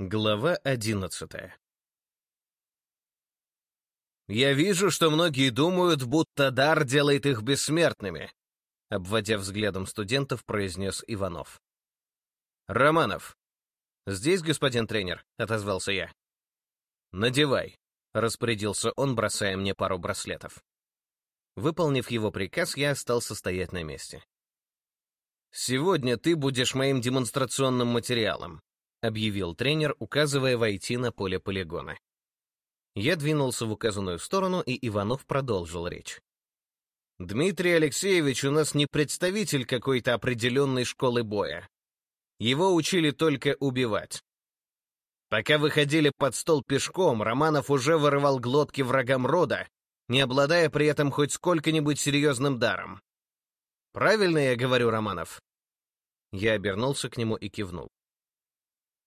Глава одиннадцатая «Я вижу, что многие думают, будто дар делает их бессмертными», обводя взглядом студентов, произнес Иванов. «Романов». «Здесь, господин тренер», — отозвался я. «Надевай», — распорядился он, бросая мне пару браслетов. Выполнив его приказ, я остался стоять на месте. «Сегодня ты будешь моим демонстрационным материалом», — объявил тренер, указывая войти на поле полигона. Я двинулся в указанную сторону, и Иванов продолжил речь. «Дмитрий Алексеевич у нас не представитель какой-то определенной школы боя. Его учили только убивать. Пока выходили под стол пешком, Романов уже вырывал глотки врагам рода, не обладая при этом хоть сколько-нибудь серьезным даром. «Правильно я говорю, Романов?» Я обернулся к нему и кивнул.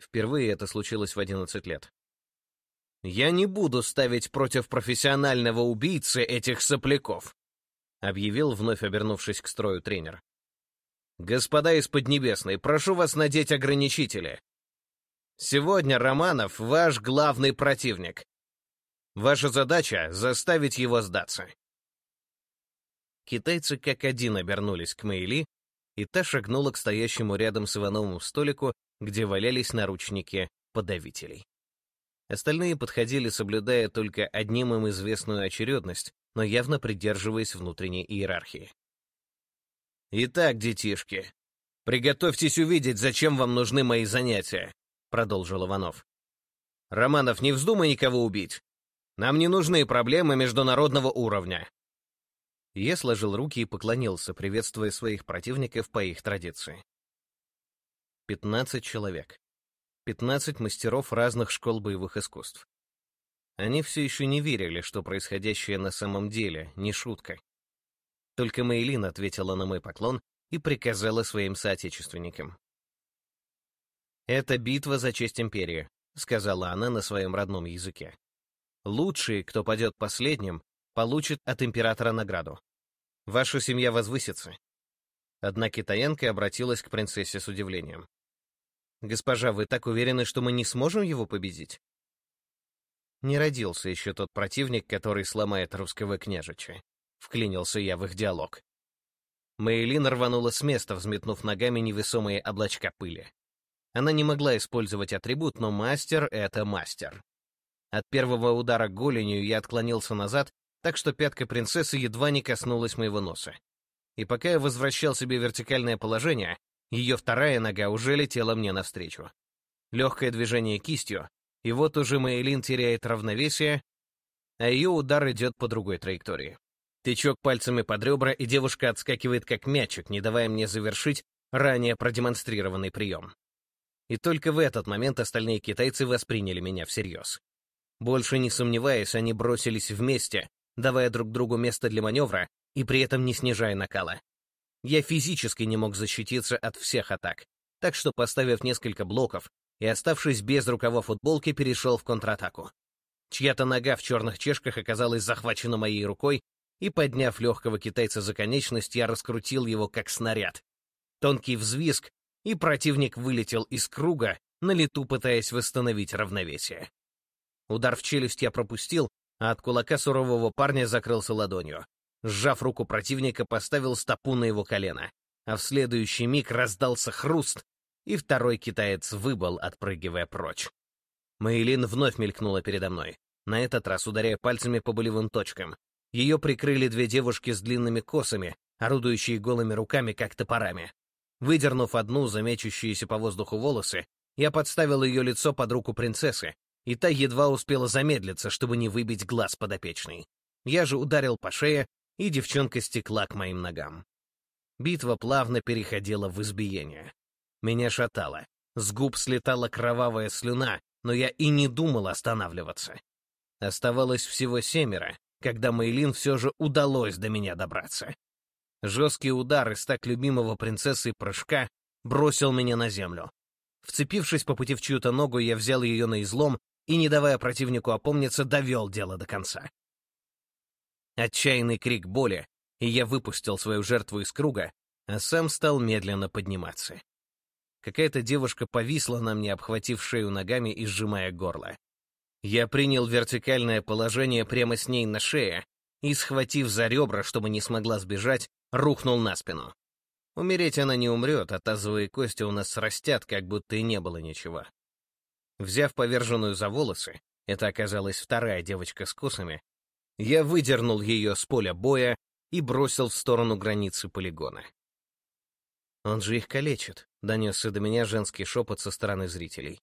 Впервые это случилось в 11 лет. «Я не буду ставить против профессионального убийцы этих сопляков», объявил, вновь обернувшись к строю тренер. «Господа из Поднебесной, прошу вас надеть ограничители. Сегодня Романов ваш главный противник. Ваша задача — заставить его сдаться». Китайцы как один обернулись к Мэйли, и та шагнула к стоящему рядом с Ивановым столику, где валялись наручники подавителей. Остальные подходили, соблюдая только одним им известную очередность, но явно придерживаясь внутренней иерархии. «Итак, детишки, приготовьтесь увидеть, зачем вам нужны мои занятия», — продолжил Иванов. «Романов, не вздумай никого убить. Нам не нужны проблемы международного уровня». Я сложил руки и поклонился, приветствуя своих противников по их традиции. Пятнадцать человек. Пятнадцать мастеров разных школ боевых искусств. Они все еще не верили, что происходящее на самом деле не шутка. Только Мейлин ответила на мой поклон и приказала своим соотечественникам. «Это битва за честь империи», — сказала она на своем родном языке. «Лучший, кто падет последним, получит от императора награду. Ваша семья возвысится». Одна китаянка обратилась к принцессе с удивлением. «Госпожа, вы так уверены, что мы не сможем его победить?» Не родился еще тот противник, который сломает русского княжича. Вклинился я в их диалог. Мейлин рванула с места, взметнув ногами невесомые облачка пыли. Она не могла использовать атрибут, но мастер — это мастер. От первого удара голенью я отклонился назад, так что пятка принцессы едва не коснулась моего носа. И пока я возвращал себе вертикальное положение, ее вторая нога уже летела мне навстречу. Легкое движение кистью, и вот уже Мейлин теряет равновесие, а ее удар идет по другой траектории. Тычок пальцами под ребра, и девушка отскакивает как мячик, не давая мне завершить ранее продемонстрированный прием. И только в этот момент остальные китайцы восприняли меня всерьез. Больше не сомневаясь, они бросились вместе, давая друг другу место для маневра и при этом не снижая накала. Я физически не мог защититься от всех атак, так что, поставив несколько блоков и оставшись без рукава футболки, перешел в контратаку. Чья-то нога в черных чешках оказалась захвачена моей рукой, и, подняв легкого китайца за конечность, я раскрутил его как снаряд. Тонкий взвизг, и противник вылетел из круга, на лету пытаясь восстановить равновесие. Удар в челюсть я пропустил, а от кулака сурового парня закрылся ладонью. Сжав руку противника, поставил стопу на его колено, а в следующий миг раздался хруст, и второй китаец выбыл, отпрыгивая прочь. Маэлин вновь мелькнула передо мной, на этот раз ударяя пальцами по болевым точкам. Ее прикрыли две девушки с длинными косами, орудующие голыми руками, как топорами. Выдернув одну замечущиеся по воздуху волосы, я подставил ее лицо под руку принцессы, и та едва успела замедлиться, чтобы не выбить глаз подопечной. Я же ударил по шее, и девчонка стекла к моим ногам. Битва плавно переходила в избиение. Меня шатало. С губ слетала кровавая слюна, но я и не думал останавливаться. Оставалось всего семеро, когда Мейлин все же удалось до меня добраться. Жесткий удар из так любимого принцессы прыжка бросил меня на землю. Вцепившись по пути в чью-то ногу, я взял ее на излом и, не давая противнику опомниться, довел дело до конца. Отчаянный крик боли, и я выпустил свою жертву из круга, а сам стал медленно подниматься. Какая-то девушка повисла на мне, обхватив шею ногами и сжимая горло. Я принял вертикальное положение прямо с ней на шее и, схватив за ребра, чтобы не смогла сбежать, рухнул на спину. Умереть она не умрет, а тазовые кости у нас срастят, как будто и не было ничего. Взяв поверженную за волосы, это оказалась вторая девочка с косами, я выдернул ее с поля боя и бросил в сторону границы полигона. «Он же их калечит», — донесся до меня женский шепот со стороны зрителей.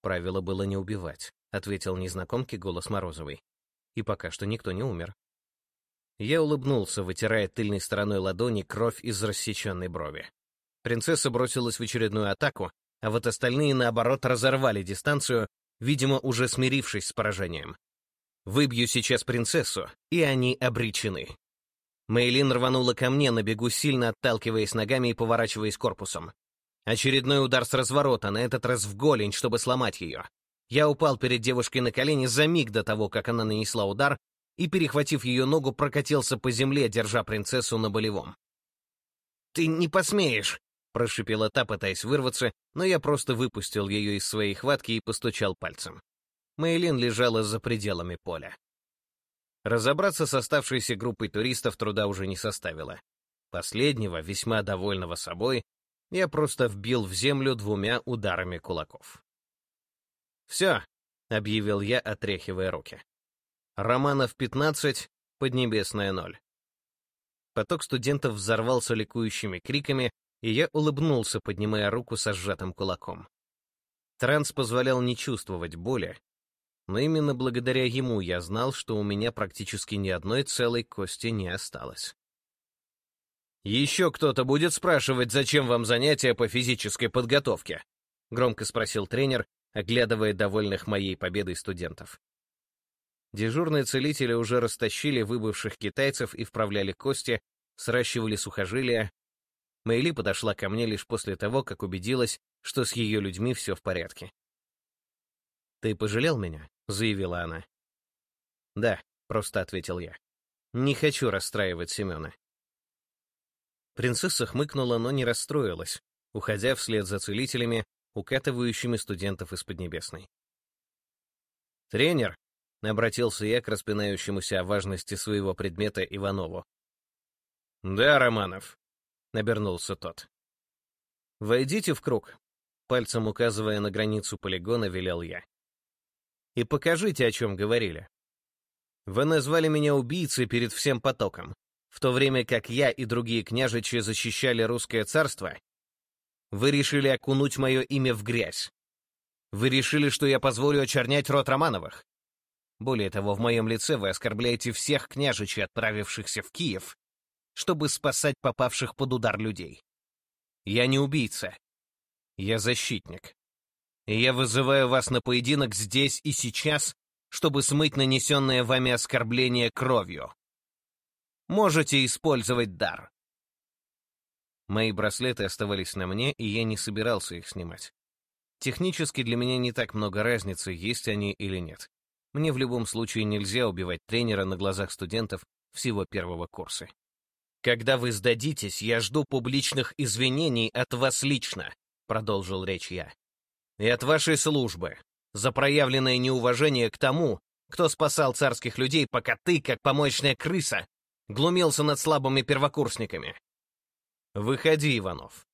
«Правило было не убивать», — ответил незнакомке голос Морозовой. «И пока что никто не умер». Я улыбнулся, вытирая тыльной стороной ладони кровь из рассеченной брови. Принцесса бросилась в очередную атаку, а вот остальные, наоборот, разорвали дистанцию, видимо, уже смирившись с поражением. Выбью сейчас принцессу, и они обречены. Мейлин рванула ко мне на бегу, сильно отталкиваясь ногами и поворачиваясь корпусом. Очередной удар с разворота, на этот раз в голень, чтобы сломать ее. Я упал перед девушкой на колени за миг до того, как она нанесла удар, и, перехватив ее ногу, прокатился по земле, держа принцессу на болевом. «Ты не посмеешь!» — прошипела та, пытаясь вырваться, но я просто выпустил ее из своей хватки и постучал пальцем. Мейлин лежала за пределами поля. Разобраться с оставшейся группой туристов труда уже не составило. Последнего, весьма довольного собой, я просто вбил в землю двумя ударами кулаков. «Все», — объявил я, отряхивая руки. «Романов 15, Поднебесная ноль». Поток студентов взорвался ликующими криками, и я улыбнулся, поднимая руку со сжатым кулаком. Транс позволял не чувствовать боли, но именно благодаря ему я знал, что у меня практически ни одной целой кости не осталось. «Еще кто-то будет спрашивать, зачем вам занятия по физической подготовке?» — громко спросил тренер, оглядывая довольных моей победой студентов. Дежурные целители уже растащили выбывших китайцев и вправляли кости, сращивали сухожилия. Мэйли подошла ко мне лишь после того, как убедилась, что с ее людьми все в порядке. «Ты пожалел меня?» — заявила она. «Да», — просто ответил я. «Не хочу расстраивать Семена». Принцесса хмыкнула, но не расстроилась, уходя вслед за целителями, укатывающими студентов из Поднебесной. «Тренер», — обратился я к распинающемуся о важности своего предмета Иванову. «Да, Романов», — обернулся тот. «Войдите в круг», — пальцем указывая на границу полигона, велел я и покажите, о чем говорили. Вы назвали меня убийцей перед всем потоком, в то время как я и другие княжичи защищали русское царство. Вы решили окунуть мое имя в грязь. Вы решили, что я позволю очернять род Романовых. Более того, в моем лице вы оскорбляете всех княжичей, отправившихся в Киев, чтобы спасать попавших под удар людей. Я не убийца. Я защитник и я вызываю вас на поединок здесь и сейчас, чтобы смыть нанесенное вами оскорбление кровью. Можете использовать дар. Мои браслеты оставались на мне, и я не собирался их снимать. Технически для меня не так много разницы, есть они или нет. Мне в любом случае нельзя убивать тренера на глазах студентов всего первого курса. «Когда вы сдадитесь, я жду публичных извинений от вас лично», — продолжил речь я и от вашей службы за проявленное неуважение к тому, кто спасал царских людей, пока ты, как помощная крыса, глумился над слабыми первокурсниками. Выходи, Иванов.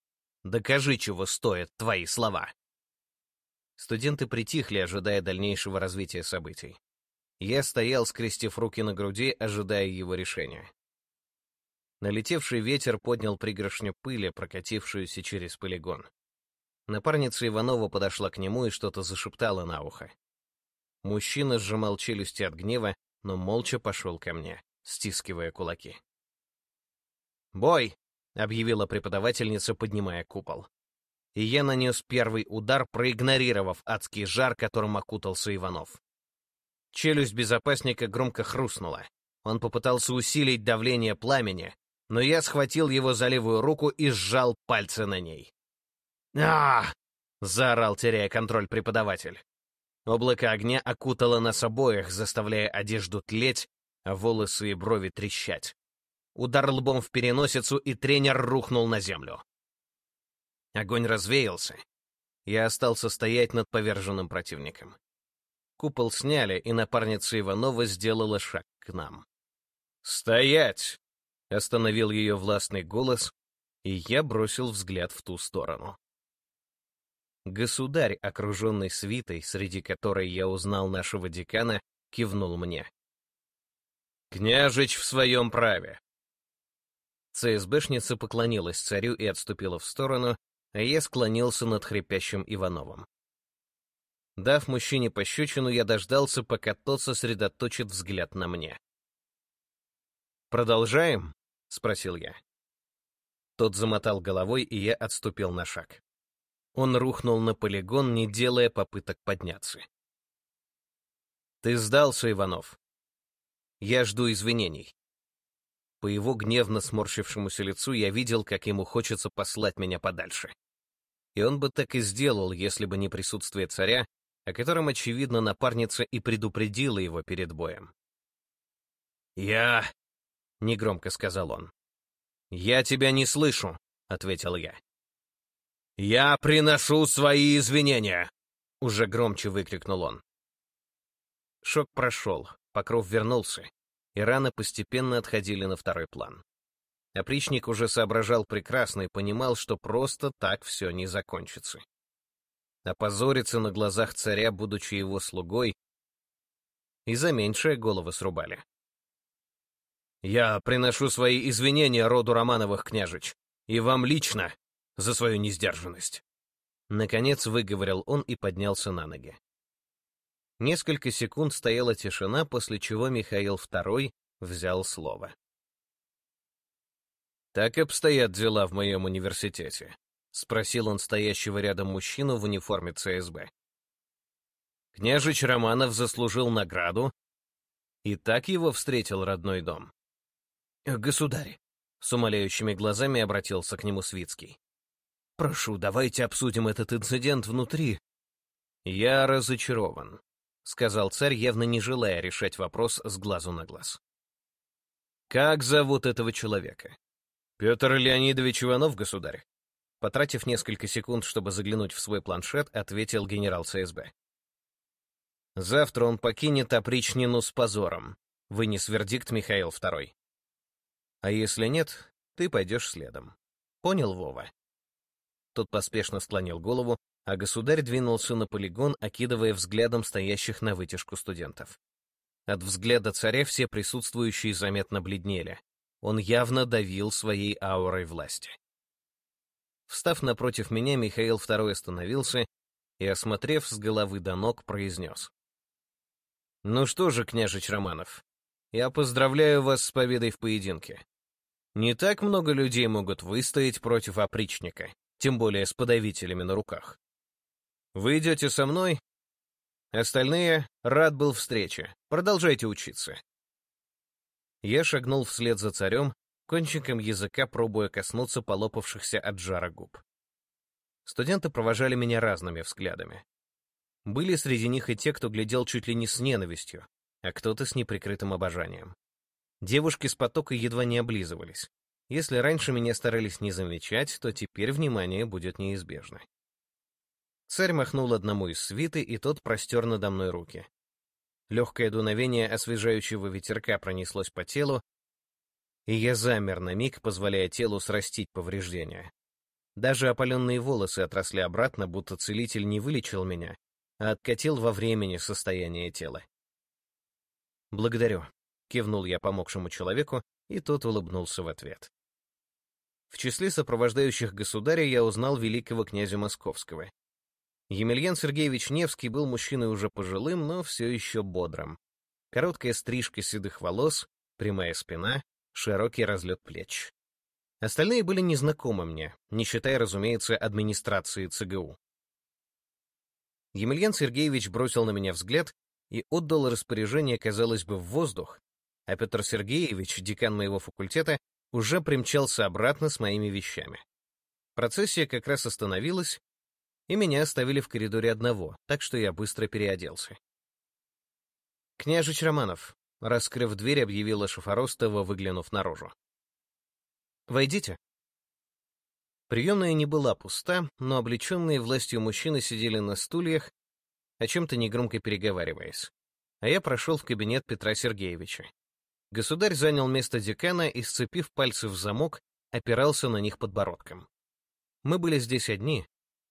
Докажи, чего стоят твои слова. Студенты притихли, ожидая дальнейшего развития событий. Я стоял, скрестив руки на груди, ожидая его решения. Налетевший ветер поднял пригоршню пыли, прокатившуюся через полигон. Напарница Иванова подошла к нему и что-то зашептала на ухо. Мужчина сжимал челюсти от гнева, но молча пошел ко мне, стискивая кулаки. «Бой!» — объявила преподавательница, поднимая купол. И я нанес первый удар, проигнорировав адский жар, которым окутался Иванов. Челюсть безопасника громко хрустнула. Он попытался усилить давление пламени, но я схватил его за левую руку и сжал пальцы на ней а заорал, теряя контроль преподаватель. Облако огня окутало нас обоих, заставляя одежду тлеть, а волосы и брови трещать. Удар лбом в переносицу, и тренер рухнул на землю. Огонь развеялся. Я остался стоять над поверженным противником. Купол сняли, и напарница Иванова сделала шаг к нам. «Стоять!» — остановил ее властный голос, и я бросил взгляд в ту сторону. Государь, окруженный свитой, среди которой я узнал нашего декана, кивнул мне. «Княжич в своем праве!» ЦСБшница поклонилась царю и отступила в сторону, а я склонился над хрипящим Ивановым. Дав мужчине пощечину, я дождался, пока тот сосредоточит взгляд на мне. «Продолжаем?» — спросил я. Тот замотал головой, и я отступил на шаг. Он рухнул на полигон, не делая попыток подняться. «Ты сдался, Иванов. Я жду извинений». По его гневно сморщившемуся лицу я видел, как ему хочется послать меня подальше. И он бы так и сделал, если бы не присутствие царя, о котором, очевидно, напарница и предупредила его перед боем. «Я...» — негромко сказал он. «Я тебя не слышу», — ответил я. «Я приношу свои извинения!» — уже громче выкрикнул он. Шок прошел, покров вернулся, и раны постепенно отходили на второй план. Опричник уже соображал прекрасно и понимал, что просто так все не закончится. Опозориться на глазах царя, будучи его слугой, и за меньшее головы срубали. «Я приношу свои извинения роду Романовых, княжич, и вам лично за свою несдержанность!» Наконец выговорил он и поднялся на ноги. Несколько секунд стояла тишина, после чего Михаил II взял слово. «Так обстоят дела в моем университете», — спросил он стоящего рядом мужчину в униформе ЦСБ. Княжич Романов заслужил награду, и так его встретил родной дом. «Государь», — с умоляющими глазами обратился к нему Свицкий. Прошу, давайте обсудим этот инцидент внутри. Я разочарован, сказал царь, явно не желая решать вопрос с глазу на глаз. Как зовут этого человека? Петр Леонидович Иванов, государь. Потратив несколько секунд, чтобы заглянуть в свой планшет, ответил генерал ЦСБ. Завтра он покинет опричнину с позором, вынес вердикт Михаил II. А если нет, ты пойдешь следом. Понял, Вова? Тот поспешно склонил голову, а государь двинулся на полигон, окидывая взглядом стоящих на вытяжку студентов. От взгляда царя все присутствующие заметно бледнели. Он явно давил своей аурой власти. Встав напротив меня, Михаил II остановился и, осмотрев с головы до ног, произнес. «Ну что же, княжич Романов, я поздравляю вас с победой в поединке. Не так много людей могут выстоять против опричника, тем более с подавителями на руках. Вы идете со мной? Остальные рад был встрече. Продолжайте учиться. Я шагнул вслед за царем, кончиком языка пробуя коснуться полопавшихся от жара губ. Студенты провожали меня разными взглядами. Были среди них и те, кто глядел чуть ли не с ненавистью, а кто-то с неприкрытым обожанием. Девушки с потока едва не облизывались. Если раньше меня старались не замечать, то теперь внимание будет неизбежно. Царь махнул одному из свиты, и тот простер надо мной руки. Легкое дуновение освежающего ветерка пронеслось по телу, и я замер на миг, позволяя телу срастить повреждения. Даже опаленные волосы отросли обратно, будто целитель не вылечил меня, а откатил во времени состояние тела. «Благодарю», — кивнул я помогшему человеку, и тот улыбнулся в ответ. В числе сопровождающих государя я узнал великого князя Московского. Емельян Сергеевич Невский был мужчиной уже пожилым, но все еще бодрым. Короткая стрижка седых волос, прямая спина, широкий разлет плеч. Остальные были незнакомы мне, не считая, разумеется, администрации ЦГУ. Емельян Сергеевич бросил на меня взгляд и отдал распоряжение, казалось бы, в воздух, а Петр Сергеевич, декан моего факультета, уже примчался обратно с моими вещами. Процессия как раз остановилась, и меня оставили в коридоре одного, так что я быстро переоделся. «Княжич Романов», — раскрыв дверь, объявила Шафоростова, выглянув наружу. «Войдите». Приемная не была пуста, но облеченные властью мужчины сидели на стульях, о чем-то негромко переговариваясь. А я прошел в кабинет Петра Сергеевича. Государь занял место декана и, сцепив пальцы в замок, опирался на них подбородком. Мы были здесь одни,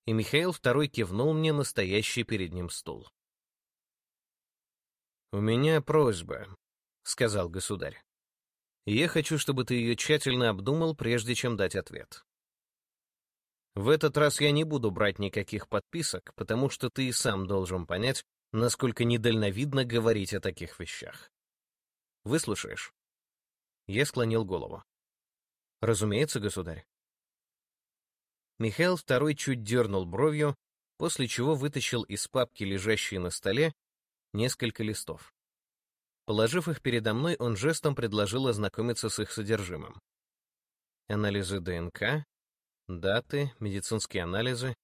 и Михаил II кивнул мне настоящий перед ним стул. «У меня просьба», — сказал государь. «Я хочу, чтобы ты ее тщательно обдумал, прежде чем дать ответ. В этот раз я не буду брать никаких подписок, потому что ты и сам должен понять, насколько недальновидно говорить о таких вещах. Выслушаешь?» Я склонил голову. «Разумеется, государь». Михаил II чуть дернул бровью, после чего вытащил из папки, лежащей на столе, несколько листов. Положив их передо мной, он жестом предложил ознакомиться с их содержимым. Анализы ДНК, даты, медицинские анализы.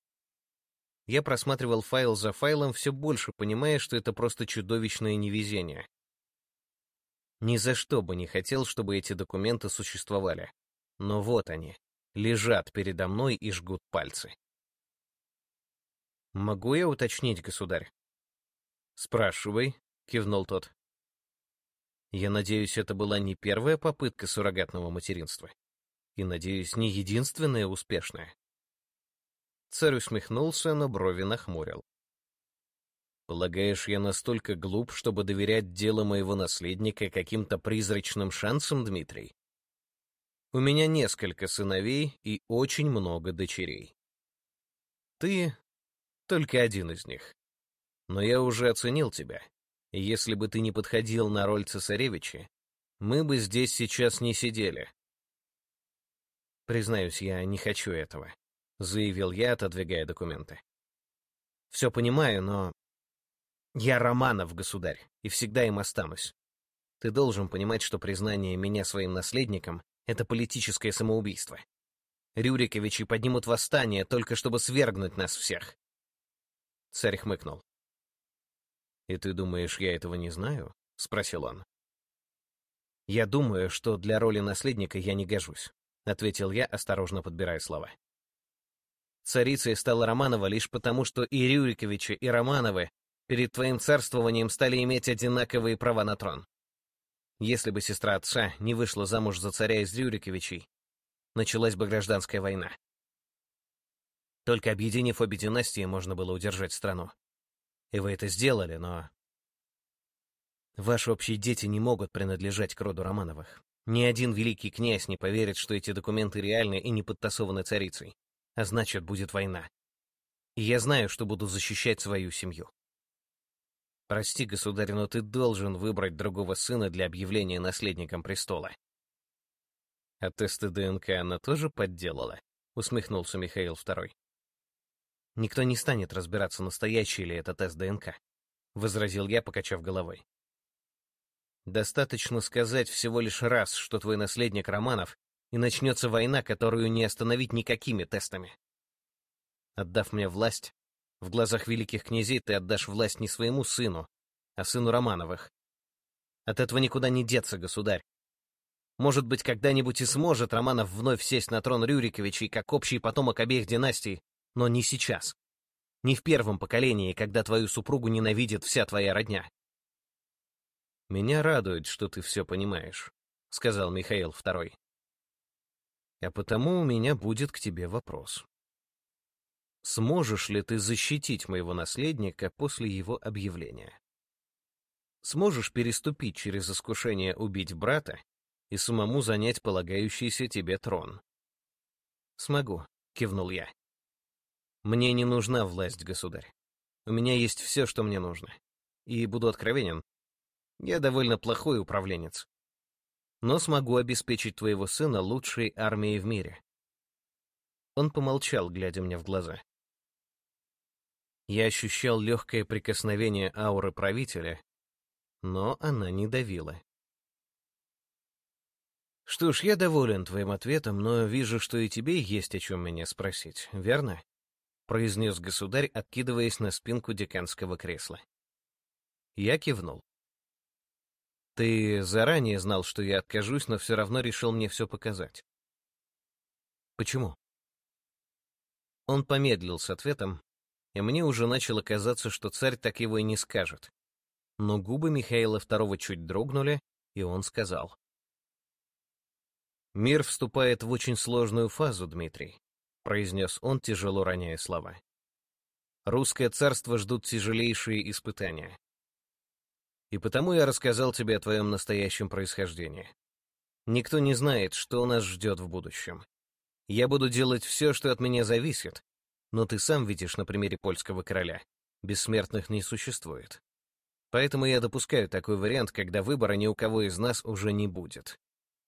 Я просматривал файл за файлом, все больше понимая, что это просто чудовищное невезение. Ни за что бы не хотел, чтобы эти документы существовали. Но вот они, лежат передо мной и жгут пальцы. «Могу я уточнить, государь?» «Спрашивай», — кивнул тот. «Я надеюсь, это была не первая попытка суррогатного материнства. И, надеюсь, не единственная успешная». Царь усмехнулся, но брови нахмурил. Полагаешь, я настолько глуп, чтобы доверять дело моего наследника каким-то призрачным шансам, Дмитрий? У меня несколько сыновей и очень много дочерей. Ты только один из них. Но я уже оценил тебя. Если бы ты не подходил на роль цесаревича, мы бы здесь сейчас не сидели. Признаюсь, я не хочу этого, — заявил я, отодвигая документы. Все понимаю, но я Романов, государь, и всегда им останусь. Ты должен понимать, что признание меня своим наследником — это политическое самоубийство. Рюриковичи поднимут восстание, только чтобы свергнуть нас всех. Царь хмыкнул. «И ты думаешь, я этого не знаю?» — спросил он. «Я думаю, что для роли наследника я не гожусь», — ответил я, осторожно подбирая слова. Царицей стала Романова лишь потому, что и Рюриковичи, и Романовы перед твоим царствованием стали иметь одинаковые права на трон. Если бы сестра отца не вышла замуж за царя из Рюриковичей, началась бы гражданская война. Только объединив обе династии, можно было удержать страну. И вы это сделали, но... Ваши общие дети не могут принадлежать к роду Романовых. Ни один великий князь не поверит, что эти документы реальны и не подтасованы царицей. А значит, будет война. И я знаю, что буду защищать свою семью. Прости, государь, но ты должен выбрать другого сына для объявления наследником престола. А тесты ДНК она тоже подделала? Усмехнулся Михаил II. Никто не станет разбираться, настоящий ли это тест ДНК, возразил я, покачав головой. Достаточно сказать всего лишь раз, что твой наследник Романов, и начнется война, которую не остановить никакими тестами. Отдав мне власть, в глазах великих князей ты отдашь власть не своему сыну, а сыну Романовых. От этого никуда не деться, государь. Может быть, когда-нибудь и сможет Романов вновь сесть на трон Рюриковичей как общий потомок обеих династий, но не сейчас. Не в первом поколении, когда твою супругу ненавидит вся твоя родня. «Меня радует, что ты все понимаешь», — сказал Михаил II. «А потому у меня будет к тебе вопрос сможешь ли ты защитить моего наследника после его объявления? Сможешь переступить через искушение убить брата и самому занять полагающийся тебе трон? Смогу, кивнул я. Мне не нужна власть, государь. У меня есть все, что мне нужно. И буду откровенен, я довольно плохой управленец. Но смогу обеспечить твоего сына лучшей армией в мире. Он помолчал, глядя мне в глаза. Я ощущал легкое прикосновение ауры правителя, но она не давила. «Что ж, я доволен твоим ответом, но вижу, что и тебе есть о чем меня спросить, верно?» — произнес государь, откидываясь на спинку деканского кресла. Я кивнул. «Ты заранее знал, что я откажусь, но все равно решил мне все показать». «Почему?» Он помедлил с ответом, и мне уже начало казаться, что царь так его и не скажет. Но губы Михаила II чуть дрогнули, и он сказал. «Мир вступает в очень сложную фазу, Дмитрий», — произнес он, тяжело роняя слова. «Русское царство ждут тяжелейшие испытания. И потому я рассказал тебе о твоем настоящем происхождении. Никто не знает, что нас ждет в будущем. Я буду делать все, что от меня зависит, но ты сам видишь на примере польского короля. Бессмертных не существует. Поэтому я допускаю такой вариант, когда выбора ни у кого из нас уже не будет.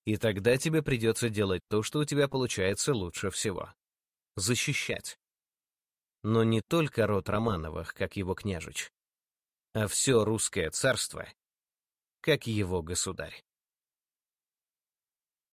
И тогда тебе придется делать то, что у тебя получается лучше всего. Защищать. Но не только род Романовых, как его княжич, а все русское царство, как его государь.